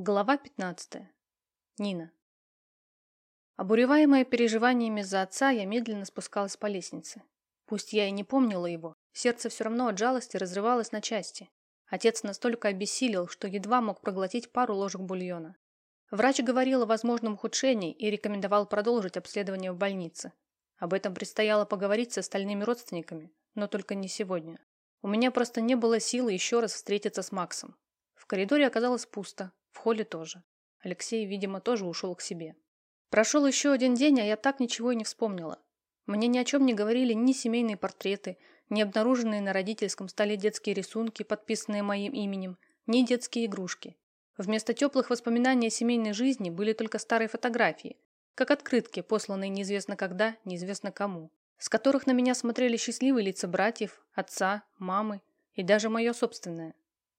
Глава 15. Нина. Обуреваемая переживаниями за отца, я медленно спускалась по лестнице. Пусть я и не помнила его, сердце все равно от жалости разрывалось на части. Отец настолько обессилел, что едва мог проглотить пару ложек бульона. Врач говорил о возможном ухудшении и рекомендовал продолжить обследование в больнице. Об этом предстояло поговорить с остальными родственниками, но только не сегодня. У меня просто не было силы еще раз встретиться с Максом. В коридоре оказалось пусто, в холле тоже. Алексей, видимо, тоже ушел к себе. Прошел еще один день, а я так ничего и не вспомнила. Мне ни о чем не говорили ни семейные портреты, ни обнаруженные на родительском столе детские рисунки, подписанные моим именем, ни детские игрушки. Вместо теплых воспоминаний о семейной жизни были только старые фотографии, как открытки, посланные неизвестно когда, неизвестно кому, с которых на меня смотрели счастливые лица братьев, отца, мамы и даже мое собственное.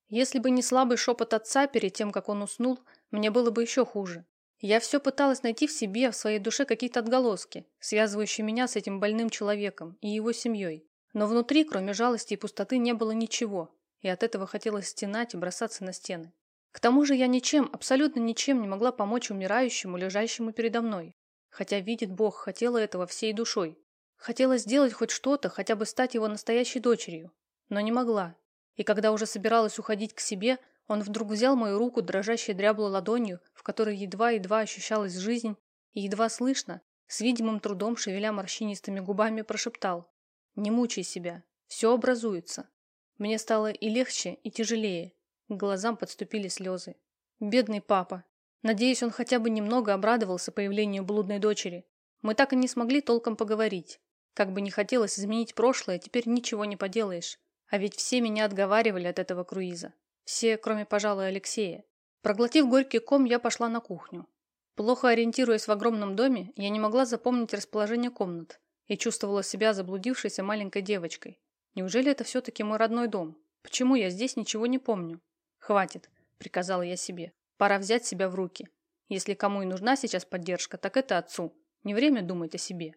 Если бы не слабый шепот отца перед тем, как он уснул, мне было бы еще хуже. Я все пыталась найти в себе, в своей душе какие-то отголоски, связывающие меня с этим больным человеком и его семьей. Но внутри, кроме жалости и пустоты, не было ничего, и от этого хотелось стенать и бросаться на стены. К тому же я ничем, абсолютно ничем не могла помочь умирающему, лежащему передо мной. Хотя, видит Бог, хотела этого всей душой. Хотела сделать хоть что-то, хотя бы стать его настоящей дочерью. Но не могла, и когда уже собиралась уходить к себе, он вдруг взял мою руку, дрожащей дряблой ладонью, в которой едва-едва ощущалась жизнь, и едва слышно, с видимым трудом шевеля морщинистыми губами, прошептал «Не мучай себя, все образуется». Мне стало и легче, и тяжелее. К глазам подступили слезы. Бедный папа. Надеюсь, он хотя бы немного обрадовался появлению блудной дочери. Мы так и не смогли толком поговорить. Как бы не хотелось изменить прошлое, теперь ничего не поделаешь. А ведь все меня отговаривали от этого круиза. Все, кроме, пожалуй, Алексея. Проглотив горький ком, я пошла на кухню. Плохо ориентируясь в огромном доме, я не могла запомнить расположение комнат и чувствовала себя заблудившейся маленькой девочкой. Неужели это все-таки мой родной дом? Почему я здесь ничего не помню? Хватит, приказала я себе. Пора взять себя в руки. Если кому и нужна сейчас поддержка, так это отцу. Не время думать о себе.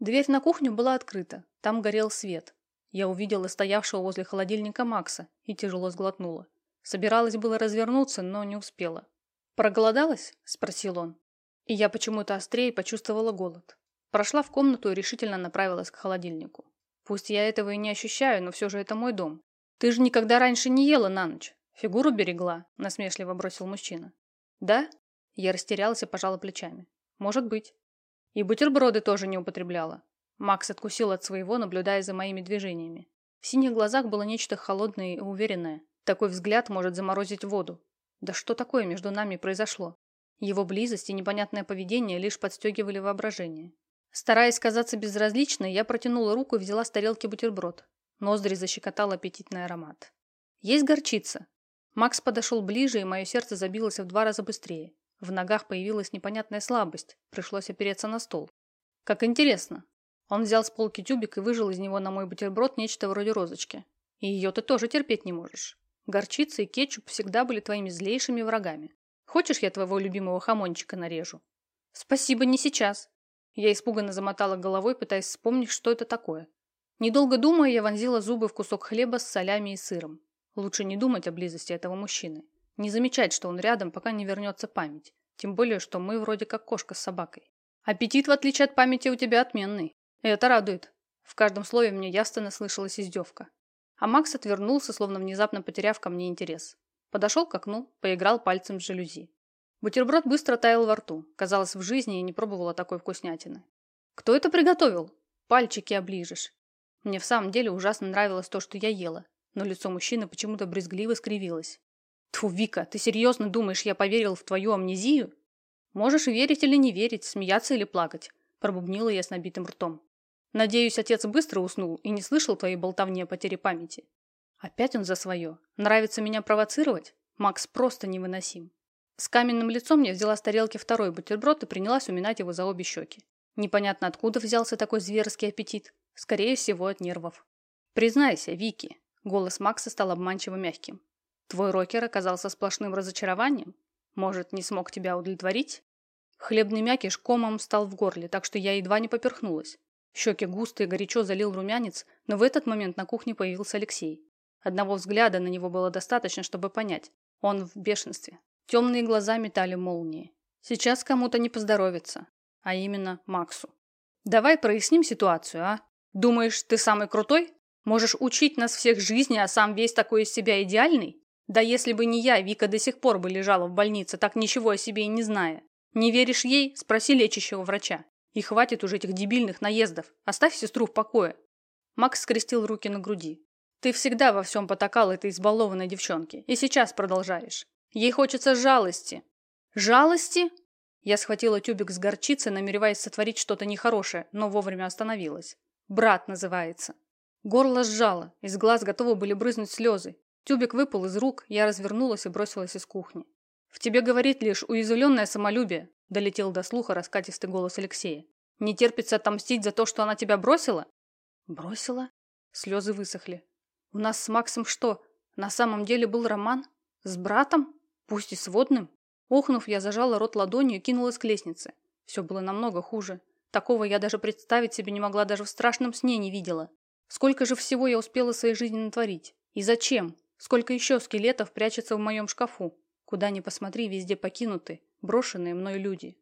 Дверь на кухню была открыта. Там горел свет. Я увидела стоявшего возле холодильника Макса и тяжело сглотнула. Собиралась было развернуться, но не успела. «Проголодалась?» – спросил он. И я почему-то острее почувствовала голод. Прошла в комнату и решительно направилась к холодильнику. Пусть я этого и не ощущаю, но все же это мой дом. Ты же никогда раньше не ела на ночь. Фигуру берегла, насмешливо бросил мужчина. Да? Я растерялась и пожала плечами. Может быть. И бутерброды тоже не употребляла. Макс откусил от своего, наблюдая за моими движениями. В синих глазах было нечто холодное и уверенное. Такой взгляд может заморозить воду. Да что такое между нами произошло? Его близость и непонятное поведение лишь подстегивали воображение. Стараясь казаться безразличной, я протянула руку и взяла с тарелки бутерброд. Ноздри защекотал аппетитный аромат. «Есть горчица?» Макс подошел ближе, и мое сердце забилось в два раза быстрее. В ногах появилась непонятная слабость. Пришлось опереться на стол. «Как интересно. Он взял с полки тюбик и выжил из него на мой бутерброд нечто вроде розочки. И ее ты тоже терпеть не можешь. Горчица и кетчуп всегда были твоими злейшими врагами. Хочешь, я твоего любимого хамончика нарежу? Спасибо, не сейчас. Я испуганно замотала головой, пытаясь вспомнить, что это такое. Недолго думая, я вонзила зубы в кусок хлеба с солями и сыром. Лучше не думать о близости этого мужчины. Не замечать, что он рядом, пока не вернется память. Тем более, что мы вроде как кошка с собакой. Аппетит, в отличие от памяти, у тебя отменный. Это радует. В каждом слове мне явственно слышалась издевка. А Макс отвернулся, словно внезапно потеряв ко мне интерес. Подошел к окну, поиграл пальцем с жалюзи. Бутерброд быстро таял во рту. Казалось, в жизни я не пробовала такой вкуснятины. «Кто это приготовил?» «Пальчики оближешь». Мне в самом деле ужасно нравилось то, что я ела, но лицо мужчины почему-то брезгливо скривилось. «Тьфу, Вика, ты серьезно думаешь, я поверил в твою амнезию?» «Можешь верить или не верить, смеяться или плакать», пробубнила я с набитым ртом. Надеюсь, отец быстро уснул и не слышал твоей болтовни о потере памяти. Опять он за свое. Нравится меня провоцировать? Макс просто невыносим. С каменным лицом я взяла с тарелки второй бутерброд и принялась уминать его за обе щеки. Непонятно, откуда взялся такой зверский аппетит. Скорее всего, от нервов. «Признайся, Вики», — голос Макса стал обманчиво мягким. «Твой рокер оказался сплошным разочарованием? Может, не смог тебя удовлетворить?» Хлебный мякиш комом стал в горле, так что я едва не поперхнулась. Щеки густо и горячо залил румянец, но в этот момент на кухне появился Алексей. Одного взгляда на него было достаточно, чтобы понять. Он в бешенстве. Темные глаза метали молнии. Сейчас кому-то не поздоровится, а именно Максу. Давай проясним ситуацию, а? Думаешь, ты самый крутой? Можешь учить нас всех жизни, а сам весь такой из себя идеальный? Да если бы не я, Вика до сих пор бы лежала в больнице, так ничего о себе и не зная. Не веришь ей? Спроси лечащего врача. И хватит уже этих дебильных наездов. Оставь сестру в покое. Макс скрестил руки на груди. Ты всегда во всем потакал этой избалованной девчонке. И сейчас продолжаешь. Ей хочется жалости. Жалости? Я схватила тюбик с горчицей, намереваясь сотворить что-то нехорошее, но вовремя остановилась. Брат называется. Горло сжало, из глаз готовы были брызнуть слезы. Тюбик выпал из рук, я развернулась и бросилась из кухни. «В тебе говорит лишь уязвленное самолюбие», – долетел до слуха раскатистый голос Алексея. «Не терпится отомстить за то, что она тебя бросила?» «Бросила?» Слезы высохли. «У нас с Максом что, на самом деле был роман? С братом? Пусть и сводным?» Охнув, я зажала рот ладонью и кинулась к лестнице. Все было намного хуже. Такого я даже представить себе не могла, даже в страшном сне не видела. Сколько же всего я успела в своей жизни натворить? И зачем? Сколько еще скелетов прячется в моем шкафу? Куда ни посмотри, везде покинуты, брошенные мной люди.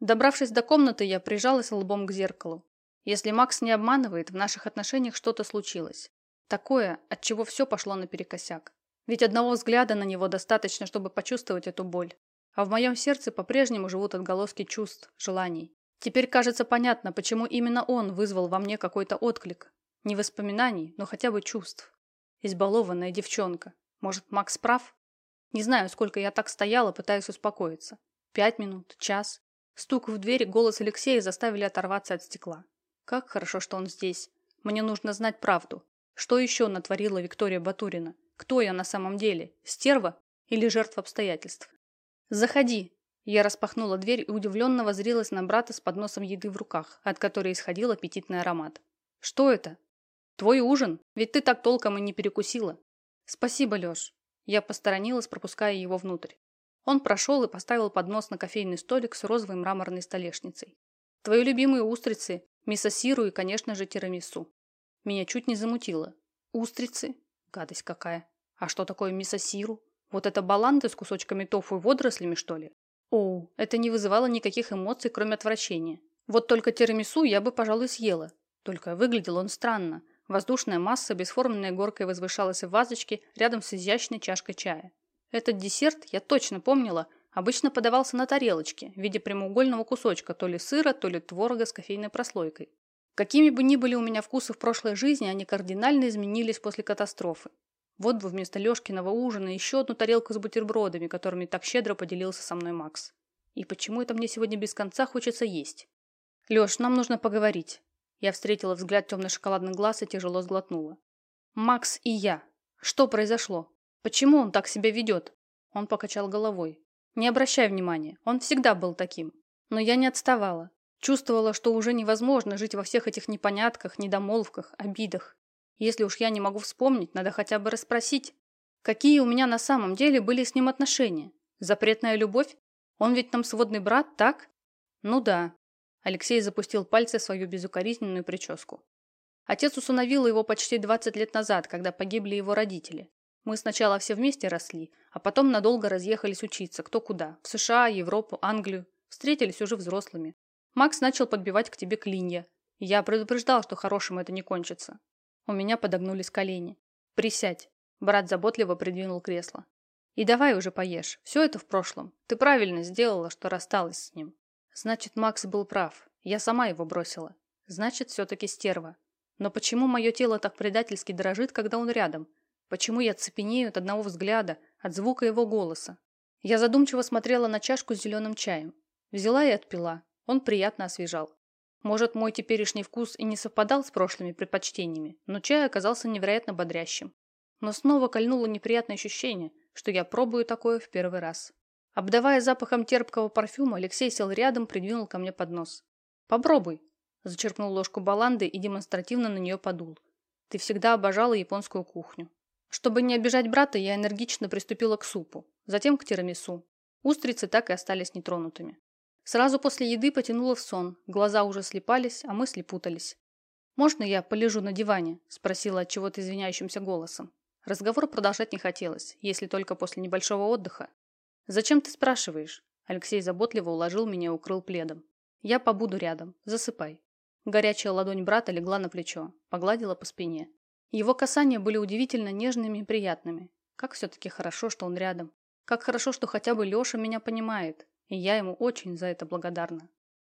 Добравшись до комнаты, я прижалась лбом к зеркалу. Если Макс не обманывает, в наших отношениях что-то случилось. Такое, от чего все пошло наперекосяк. Ведь одного взгляда на него достаточно, чтобы почувствовать эту боль. А в моем сердце по-прежнему живут отголоски чувств, желаний. Теперь кажется понятно, почему именно он вызвал во мне какой-то отклик. Не воспоминаний, но хотя бы чувств. Избалованная девчонка. Может, Макс прав? Не знаю, сколько я так стояла, пытаясь успокоиться. Пять минут, час. Стук в дверь голос Алексея заставили оторваться от стекла. Как хорошо, что он здесь. Мне нужно знать правду. Что еще натворила Виктория Батурина? Кто я на самом деле? Стерва или жертва обстоятельств? «Заходи!» Я распахнула дверь и удивленно возрилась на брата с подносом еды в руках, от которой исходил аппетитный аромат. «Что это?» «Твой ужин, ведь ты так толком и не перекусила». «Спасибо, Леш». Я посторонилась, пропуская его внутрь. Он прошел и поставил поднос на кофейный столик с розовой мраморной столешницей. «Твои любимые устрицы, мисосиру и, конечно же, тирамису». Меня чуть не замутило. «Устрицы? Гадость какая! А что такое мисосиру? Вот это баланды с кусочками тофу и водорослями, что ли? Оу, это не вызывало никаких эмоций, кроме отвращения. Вот только тирамису я бы, пожалуй, съела. Только выглядел он странно. Воздушная масса бесформенной горкой возвышалась в вазочке рядом с изящной чашкой чая. Этот десерт, я точно помнила, обычно подавался на тарелочке в виде прямоугольного кусочка то ли сыра, то ли творога с кофейной прослойкой. Какими бы ни были у меня вкусы в прошлой жизни, они кардинально изменились после катастрофы. Вот бы вместо Лешкиного ужина еще одну тарелку с бутербродами, которыми так щедро поделился со мной Макс. И почему это мне сегодня без конца хочется есть? Леш, нам нужно поговорить. Я встретила взгляд темно-шоколадных глаз и тяжело сглотнула. Макс и я. Что произошло? Почему он так себя ведет? Он покачал головой. Не обращай внимания, он всегда был таким. Но я не отставала. Чувствовала, что уже невозможно жить во всех этих непонятках, недомолвках, обидах. Если уж я не могу вспомнить, надо хотя бы расспросить, какие у меня на самом деле были с ним отношения. Запретная любовь? Он ведь там сводный брат, так? Ну да. Алексей запустил пальцы в свою безукоризненную прическу. Отец усыновил его почти 20 лет назад, когда погибли его родители. Мы сначала все вместе росли, а потом надолго разъехались учиться, кто куда, в США, Европу, Англию. Встретились уже взрослыми. Макс начал подбивать к тебе клинья. Я предупреждал, что хорошим это не кончится. У меня подогнулись колени. «Присядь». Брат заботливо придвинул кресло. «И давай уже поешь. Все это в прошлом. Ты правильно сделала, что рассталась с ним». Значит, Макс был прав. Я сама его бросила. Значит, все-таки стерва. Но почему мое тело так предательски дрожит, когда он рядом? Почему я цепенею от одного взгляда, от звука его голоса? Я задумчиво смотрела на чашку с зеленым чаем. Взяла и отпила. Он приятно освежал. Может, мой теперешний вкус и не совпадал с прошлыми предпочтениями, но чай оказался невероятно бодрящим. Но снова кольнуло неприятное ощущение, что я пробую такое в первый раз. Обдавая запахом терпкого парфюма, Алексей сел рядом, придвинул ко мне поднос. «Попробуй», – зачерпнул ложку баланды и демонстративно на нее подул. «Ты всегда обожала японскую кухню». Чтобы не обижать брата, я энергично приступила к супу, затем к тирамису. Устрицы так и остались нетронутыми. Сразу после еды потянула в сон, глаза уже слепались, а мысли путались. «Можно я полежу на диване?» – спросила от чего-то извиняющимся голосом. Разговор продолжать не хотелось, если только после небольшого отдыха. Зачем ты спрашиваешь? Алексей заботливо уложил меня и укрыл пледом. Я побуду рядом. Засыпай. Горячая ладонь брата легла на плечо, погладила по спине. Его касания были удивительно нежными и приятными. Как все-таки хорошо, что он рядом. Как хорошо, что хотя бы Леша меня понимает. И я ему очень за это благодарна.